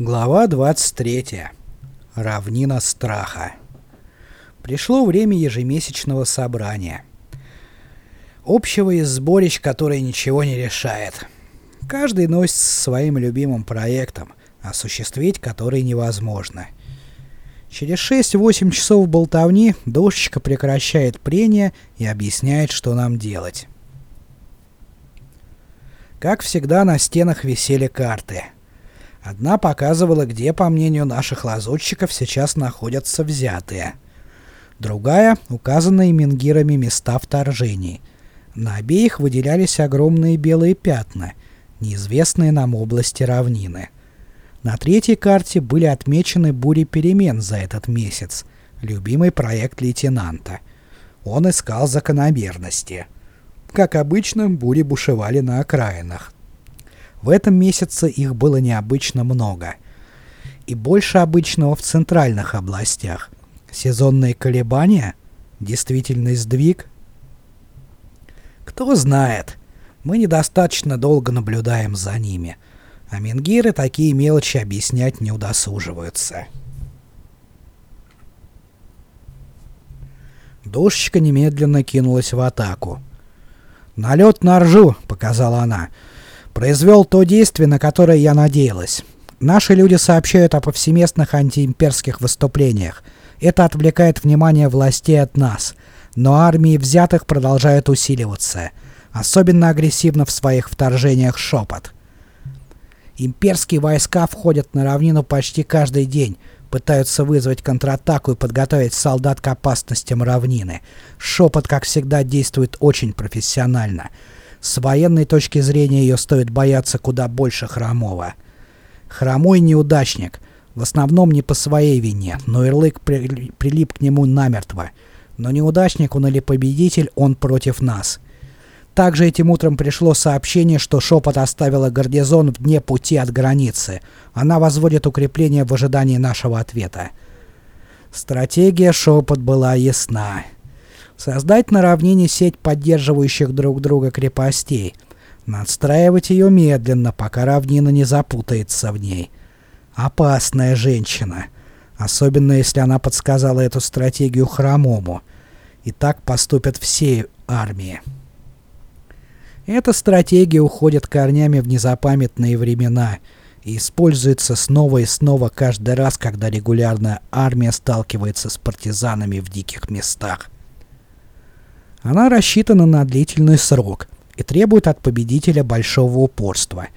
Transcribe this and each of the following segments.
Глава 23. Равнина страха. Пришло время ежемесячного собрания. Общего из сборищ, которое ничего не решает. Каждый носится своим любимым проектом, осуществить который невозможно. Через 6-8 часов болтовни душечка прекращает прение и объясняет, что нам делать. Как всегда, на стенах висели карты — Одна показывала, где, по мнению наших лазутчиков, сейчас находятся взятые. Другая — указанные менгирами места вторжений. На обеих выделялись огромные белые пятна, неизвестные нам области равнины. На третьей карте были отмечены бури перемен за этот месяц, любимый проект лейтенанта. Он искал закономерности. Как обычно, бури бушевали на окраинах. В этом месяце их было необычно много. И больше обычного в центральных областях. Сезонные колебания? Действительный сдвиг? Кто знает. Мы недостаточно долго наблюдаем за ними. А менгиры такие мелочи объяснять не удосуживаются. Душечка немедленно кинулась в атаку. «Налет на ржу!» — показала она произвел то действие, на которое я надеялась. Наши люди сообщают о повсеместных антиимперских выступлениях. Это отвлекает внимание властей от нас. Но армии взятых продолжают усиливаться. Особенно агрессивно в своих вторжениях шепот. Имперские войска входят на равнину почти каждый день, пытаются вызвать контратаку и подготовить солдат к опасностям равнины. Шепот, как всегда, действует очень профессионально. С военной точки зрения ее стоит бояться куда больше Хромова. Хромой неудачник, в основном не по своей вине, но Ирлык при, прилип к нему намертво. Но неудачник он или победитель, он против нас. Также этим утром пришло сообщение, что Шепот оставила гарнизон в дне пути от границы. Она возводит укрепление в ожидании нашего ответа. Стратегия Шепот была ясна. Создать на равнине сеть поддерживающих друг друга крепостей. Надстраивать ее медленно, пока равнина не запутается в ней. Опасная женщина. Особенно, если она подсказала эту стратегию Хромому. И так поступят все армии. Эта стратегия уходит корнями в незапамятные времена и используется снова и снова каждый раз, когда регулярная армия сталкивается с партизанами в диких местах. Она рассчитана на длительный срок и требует от победителя большого упорства.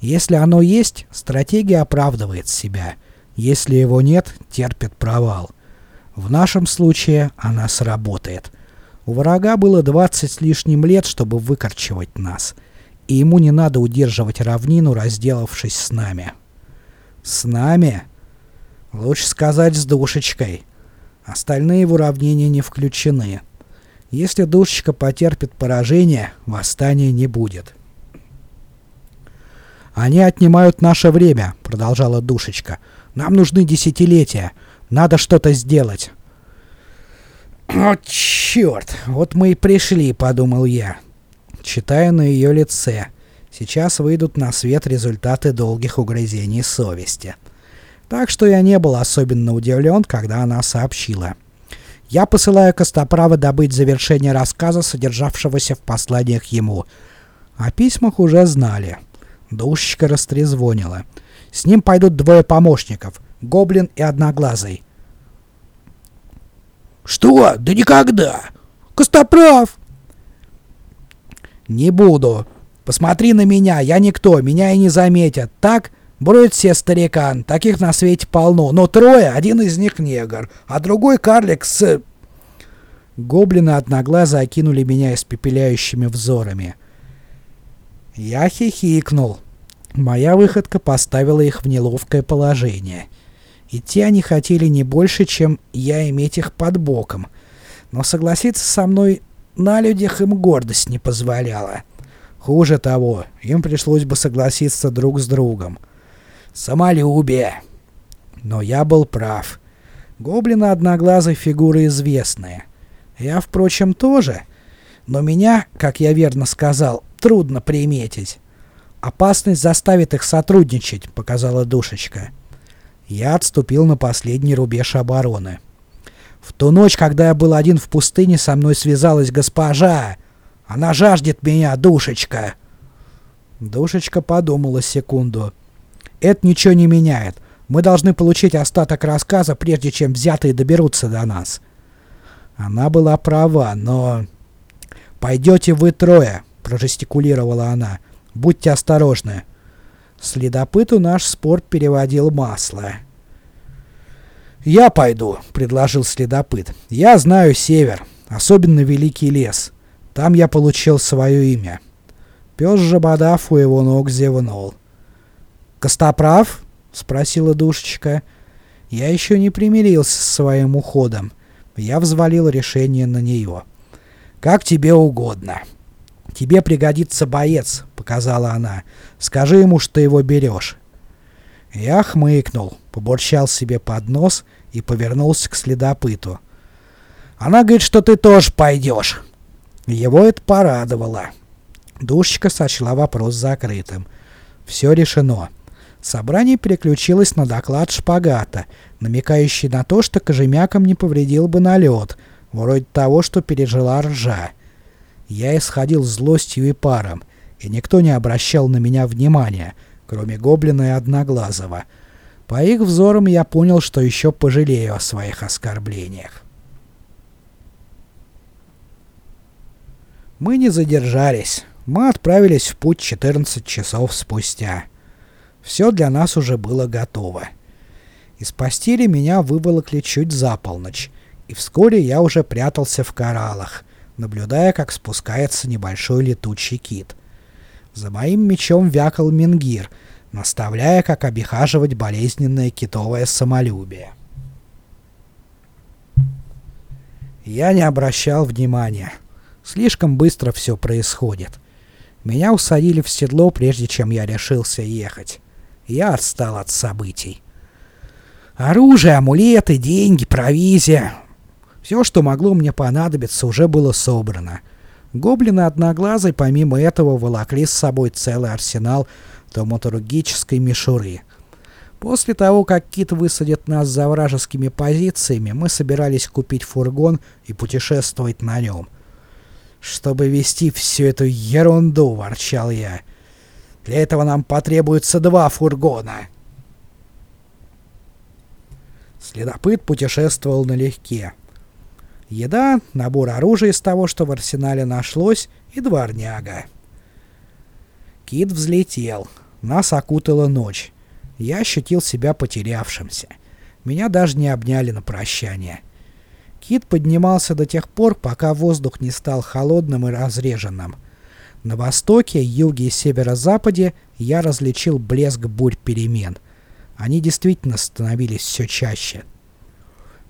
Если оно есть, стратегия оправдывает себя. Если его нет, терпит провал. В нашем случае она сработает. У врага было 20 с лишним лет, чтобы выкорчевать нас. И ему не надо удерживать равнину, разделавшись с нами. С нами? Лучше сказать с душечкой. Остальные в уравнение не включены. Если душечка потерпит поражение, восстания не будет. «Они отнимают наше время», — продолжала душечка. «Нам нужны десятилетия. Надо что-то сделать». «О, черт! Вот мы и пришли», — подумал я, читая на ее лице. Сейчас выйдут на свет результаты долгих угрызений совести. Так что я не был особенно удивлен, когда она сообщила. Я посылаю Костоправа добыть завершение рассказа, содержавшегося в посланиях ему. О письмах уже знали. Душечка растрезвонила. С ним пойдут двое помощников, Гоблин и Одноглазый. «Что? Да никогда! Костоправ!» «Не буду. Посмотри на меня, я никто, меня и не заметят. Так?» Бродят все старикан, таких на свете полно, но трое, один из них негр, а другой карлик с... Гоблины одноглазо окинули меня испепеляющими взорами. Я хихикнул. Моя выходка поставила их в неловкое положение. Идти они хотели не больше, чем я иметь их под боком. Но согласиться со мной на людях им гордость не позволяла. Хуже того, им пришлось бы согласиться друг с другом. Самолюбие. Но я был прав. Гоблины одноглазой фигуры известные. Я, впрочем, тоже. Но меня, как я верно сказал, трудно приметить. Опасность заставит их сотрудничать, показала душечка. Я отступил на последний рубеж обороны. В ту ночь, когда я был один в пустыне, со мной связалась госпожа. Она жаждет меня, душечка. Душечка подумала секунду. Это ничего не меняет. Мы должны получить остаток рассказа, прежде чем взятые доберутся до нас. Она была права, но... «Пойдете вы трое», — прожестикулировала она. «Будьте осторожны». Следопыту наш спор переводил масло. «Я пойду», — предложил следопыт. «Я знаю север, особенно Великий лес. Там я получил свое имя». Пес Жабодав у его ног зевнул. «Костоправ?» — спросила душечка. Я еще не примирился с своим уходом. Я взвалил решение на нее. «Как тебе угодно». «Тебе пригодится боец», — показала она. «Скажи ему, что его берешь». Я хмыкнул, побурчал себе под нос и повернулся к следопыту. «Она говорит, что ты тоже пойдешь». Его это порадовало. Душечка сочла вопрос закрытым. Все решено. Собрание переключилось на доклад Шпагата, намекающий на то, что Кожемякам не повредил бы налет, вроде того, что пережила ржа. Я исходил злостью и паром, и никто не обращал на меня внимания, кроме Гоблина и Одноглазого. По их взорам я понял, что еще пожалею о своих оскорблениях. Мы не задержались. Мы отправились в путь 14 часов спустя. Все для нас уже было готово. Из постели меня выволокли чуть за полночь, и вскоре я уже прятался в кораллах, наблюдая, как спускается небольшой летучий кит. За моим мечом вякал Мингир, наставляя, как обихаживать болезненное китовое самолюбие. Я не обращал внимания. Слишком быстро все происходит. Меня усадили в седло, прежде чем я решился ехать. Я отстал от событий. Оружие, амулеты, деньги, провизия. Все, что могло мне понадобиться, уже было собрано. Гоблины одноглазый помимо этого волокли с собой целый арсенал томатургической мишуры. После того, как Кит высадит нас за вражескими позициями, мы собирались купить фургон и путешествовать на нем. «Чтобы вести всю эту ерунду», — ворчал я, — для этого нам потребуется два фургона. Следопыт путешествовал налегке. Еда, набор оружия из того, что в арсенале нашлось, и дворняга. Кит взлетел. Нас окутала ночь. Я ощутил себя потерявшимся. Меня даже не обняли на прощание. Кит поднимался до тех пор, пока воздух не стал холодным и разреженным. На востоке, юге и северо-западе я различил блеск бурь перемен. Они действительно становились все чаще.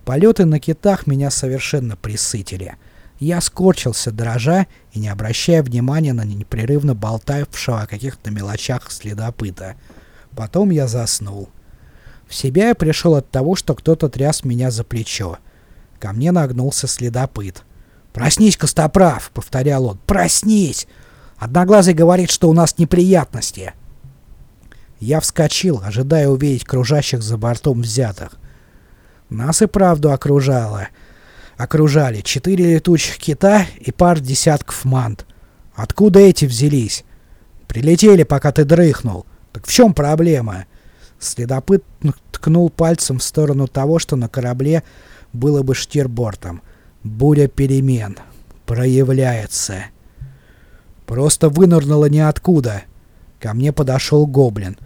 Полеты на китах меня совершенно присытили. Я скорчился, дрожа и не обращая внимания на непрерывно болтавшего о каких-то мелочах следопыта. Потом я заснул. В себя я пришел от того, что кто-то тряс меня за плечо. Ко мне нагнулся следопыт. «Проснись, Костоправ!» — повторял он. «Проснись! Одноглазый говорит, что у нас неприятности. Я вскочил, ожидая увидеть кружащих за бортом взятых. Нас и правду окружало. Окружали четыре летучих кита и пар десятков мант. Откуда эти взялись? Прилетели, пока ты дрыхнул. Так в чем проблема? Следопыт ткнул пальцем в сторону того, что на корабле было бы штирбортом. Буря перемен. Проявляется. Просто вынырнула ниоткуда. Ко мне подошел гоблин.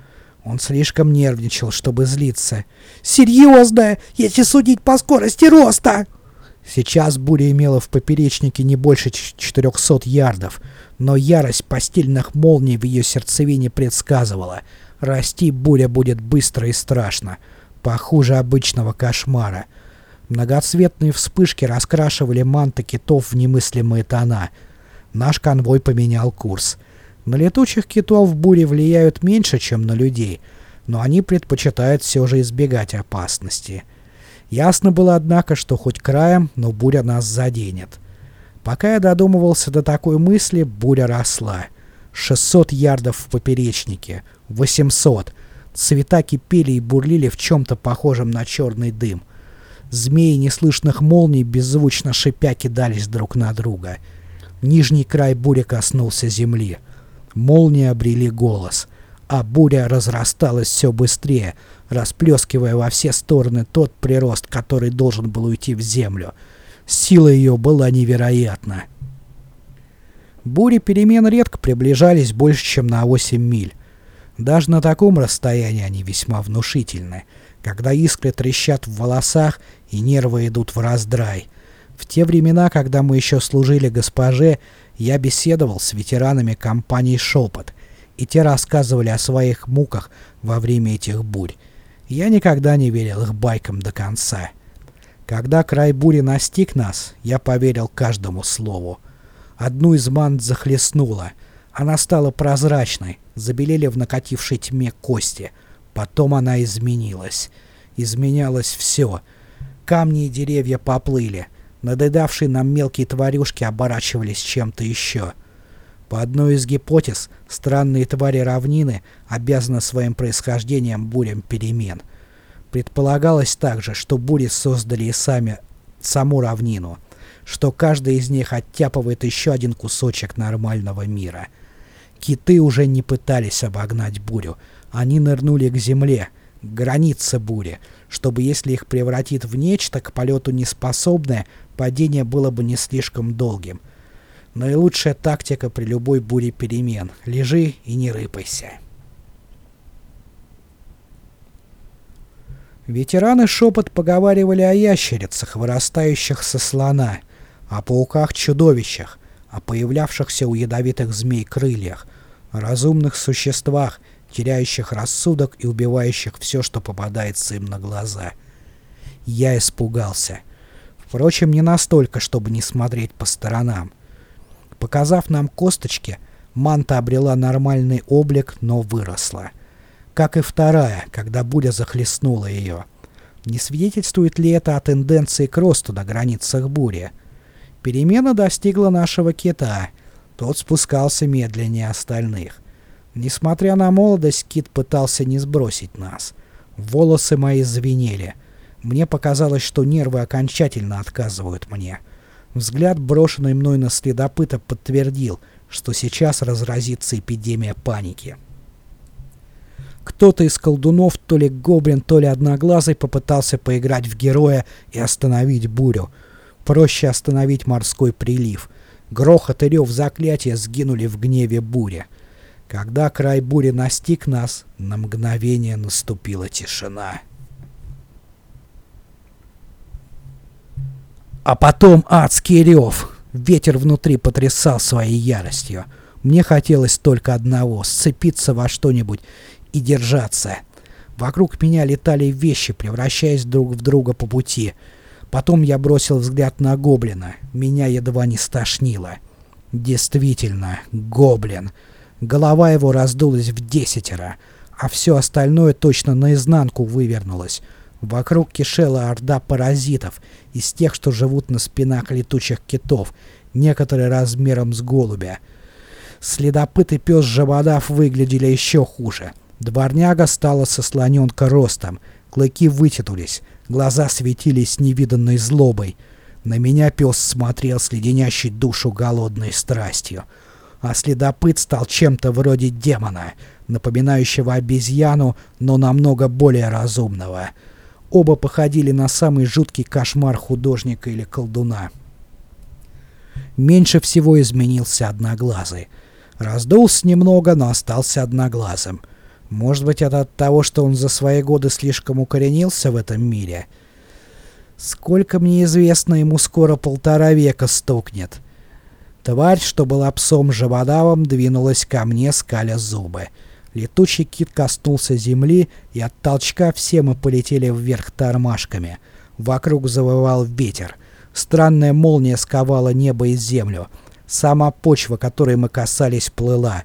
Он слишком нервничал, чтобы злиться. «Серьезно? Если судить по скорости роста!» Сейчас буря имела в поперечнике не больше 400 ярдов, но ярость постельных молний в ее сердцевине предсказывала. Расти буря будет быстро и страшно, похуже обычного кошмара. Многоцветные вспышки раскрашивали манты китов в немыслимые тона — Наш конвой поменял курс. На летучих китов бури влияют меньше, чем на людей, но они предпочитают все же избегать опасности. Ясно было, однако, что хоть краем, но буря нас заденет. Пока я додумывался до такой мысли, буря росла. 600 ярдов в поперечнике. 800. Цвета кипели и бурлили в чем-то похожем на черный дым. Змеи неслышных молний беззвучно шипя кидались друг на друга. Нижний край бури коснулся земли. Молнии обрели голос, а буря разрасталась все быстрее, расплескивая во все стороны тот прирост, который должен был уйти в землю. Сила ее была невероятна. Бури перемен редко приближались больше, чем на 8 миль. Даже на таком расстоянии они весьма внушительны, когда искры трещат в волосах и нервы идут в раздрай. В те времена, когда мы еще служили госпоже, я беседовал с ветеранами компании «Шепот», и те рассказывали о своих муках во время этих бурь. Я никогда не верил их байкам до конца. Когда край бури настиг нас, я поверил каждому слову. Одну из манд захлестнуло. Она стала прозрачной, забелели в накатившей тьме кости. Потом она изменилась. Изменялось все. Камни и деревья поплыли. Надоедавшие нам мелкие тварюшки оборачивались чем-то еще. По одной из гипотез, странные твари равнины обязаны своим происхождением бурям перемен. Предполагалось также, что бури создали и сами саму равнину, что каждый из них оттяпывает еще один кусочек нормального мира. Киты уже не пытались обогнать бурю, они нырнули к земле, к границе бури, чтобы если их превратит в нечто к полету неспособное, падение было бы не слишком долгим — Наилучшая тактика при любой буре перемен. Лежи и не рыпайся. Ветераны шепот поговаривали о ящерицах, вырастающих со слона, о пауках-чудовищах, о появлявшихся у ядовитых змей крыльях, о разумных существах, теряющих рассудок и убивающих все, что попадается им на глаза. Я испугался. Впрочем, не настолько, чтобы не смотреть по сторонам. Показав нам косточки, манта обрела нормальный облик, но выросла. Как и вторая, когда буря захлестнула ее. Не свидетельствует ли это о тенденции к росту на границах бури? Перемена достигла нашего кита. Тот спускался медленнее остальных. Несмотря на молодость, кит пытался не сбросить нас. Волосы мои звенели. Мне показалось, что нервы окончательно отказывают мне. Взгляд, брошенный мной на следопыта, подтвердил, что сейчас разразится эпидемия паники. Кто-то из колдунов, то ли гоблин, то ли одноглазый, попытался поиграть в героя и остановить бурю. Проще остановить морской прилив. Грохот и рев заклятия сгинули в гневе бури. Когда край бури настиг нас, на мгновение наступила тишина. А потом адский рев. Ветер внутри потрясал своей яростью. Мне хотелось только одного — сцепиться во что-нибудь и держаться. Вокруг меня летали вещи, превращаясь друг в друга по пути. Потом я бросил взгляд на гоблина. Меня едва не стошнило. Действительно, гоблин. Голова его раздулась в десятеро, а все остальное точно наизнанку вывернулось. Вокруг кишела орда паразитов, из тех, что живут на спинах летучих китов, некоторые размером с голубя. Следопыт и пес Жабодав выглядели еще хуже. Дворняга стала со слоненка ростом, клыки вытянулись, глаза светились невиданной злобой. На меня пес смотрел с леденящей душу голодной страстью. А следопыт стал чем-то вроде демона, напоминающего обезьяну, но намного более разумного — Оба походили на самый жуткий кошмар художника или колдуна. Меньше всего изменился Одноглазый. Раздулся немного, но остался одноглазым. Может быть, это от того, что он за свои годы слишком укоренился в этом мире? Сколько мне известно, ему скоро полтора века стукнет. Тварь, что была псом Жабодавом, двинулась ко мне, скаля зубы. Летучий кит коснулся земли, и от толчка все мы полетели вверх тормашками. Вокруг завывал ветер. Странная молния сковала небо и землю. Сама почва, которой мы касались, плыла.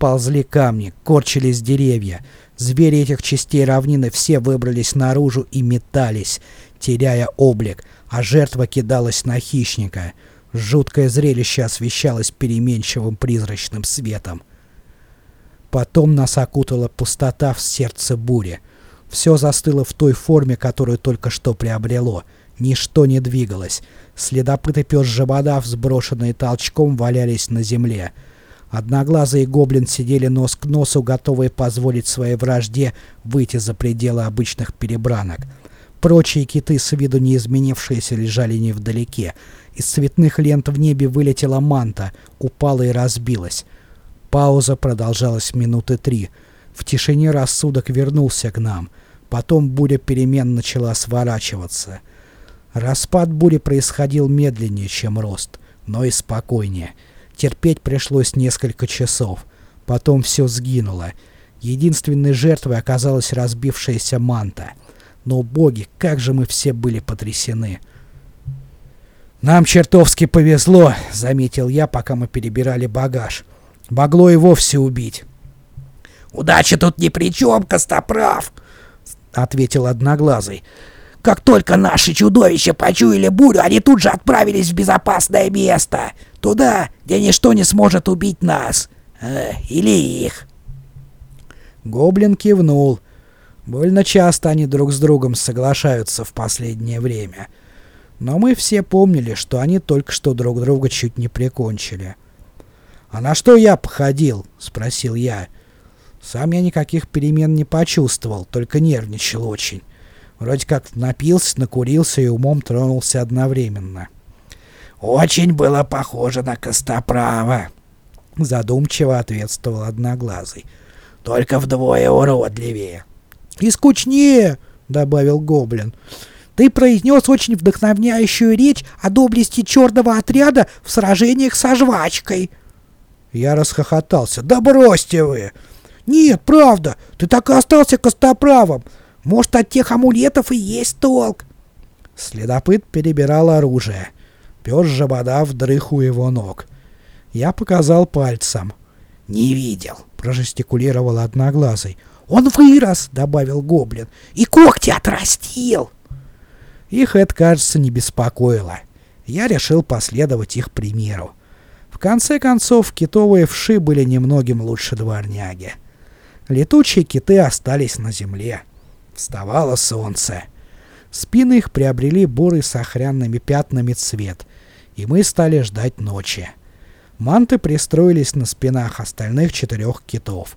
Ползли камни, корчились деревья. Звери этих частей равнины все выбрались наружу и метались, теряя облик, а жертва кидалась на хищника. Жуткое зрелище освещалось переменчивым призрачным светом. Потом нас окутала пустота в сердце бури. Все застыло в той форме, которую только что приобрело. Ничто не двигалось. Следопыт и пес Жабодав, сброшенные толчком, валялись на земле. Одноглазый гоблин сидели нос к носу, готовые позволить своей вражде выйти за пределы обычных перебранок. Прочие киты, с виду не изменившиеся, лежали невдалеке. Из цветных лент в небе вылетела манта, упала и разбилась. Пауза продолжалась минуты три. В тишине рассудок вернулся к нам. Потом буря перемен начала сворачиваться. Распад бури происходил медленнее, чем рост, но и спокойнее. Терпеть пришлось несколько часов. Потом все сгинуло. Единственной жертвой оказалась разбившаяся манта. Но, боги, как же мы все были потрясены. «Нам чертовски повезло», — заметил я, пока мы перебирали багаж. «Могло и вовсе убить». «Удача тут ни при чем, Костоправ», — ответил Одноглазый. Как только наши чудовища почуяли бурю, они тут же отправились в безопасное место. Туда, где ничто не сможет убить нас. Э, или их. Гоблин кивнул. Больно часто они друг с другом соглашаются в последнее время. Но мы все помнили, что они только что друг друга чуть не прикончили. «А на что я походил?» — спросил я. Сам я никаких перемен не почувствовал, только нервничал очень. Вроде как напился, накурился и умом тронулся одновременно. «Очень было похоже на Костоправа», — задумчиво ответствовал Одноглазый. «Только вдвое уродливее». «И скучнее», — добавил Гоблин. «Ты произнес очень вдохновляющую речь о доблести черного отряда в сражениях со жвачкой». Я расхохотался. «Да бросьте вы!» «Нет, правда, ты так и остался костоправом. Может, от тех амулетов и есть толк?» Следопыт перебирал оружие. Пес Жабодав дрых у его ног. Я показал пальцем. «Не видел», — прожестикулировал Одноглазый. «Он вырос», — добавил Гоблин, — «и когти отрастил». Их это, кажется, не беспокоило. Я решил последовать их примеру. В конце концов, китовые вши были немногим лучше дворняги. Летучие киты остались на земле. Вставало солнце. Спины их приобрели бурый с охрянными пятнами цвет, и мы стали ждать ночи. Манты пристроились на спинах остальных четырех китов.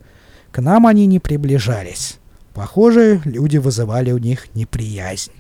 К нам они не приближались. Похоже, люди вызывали у них неприязнь.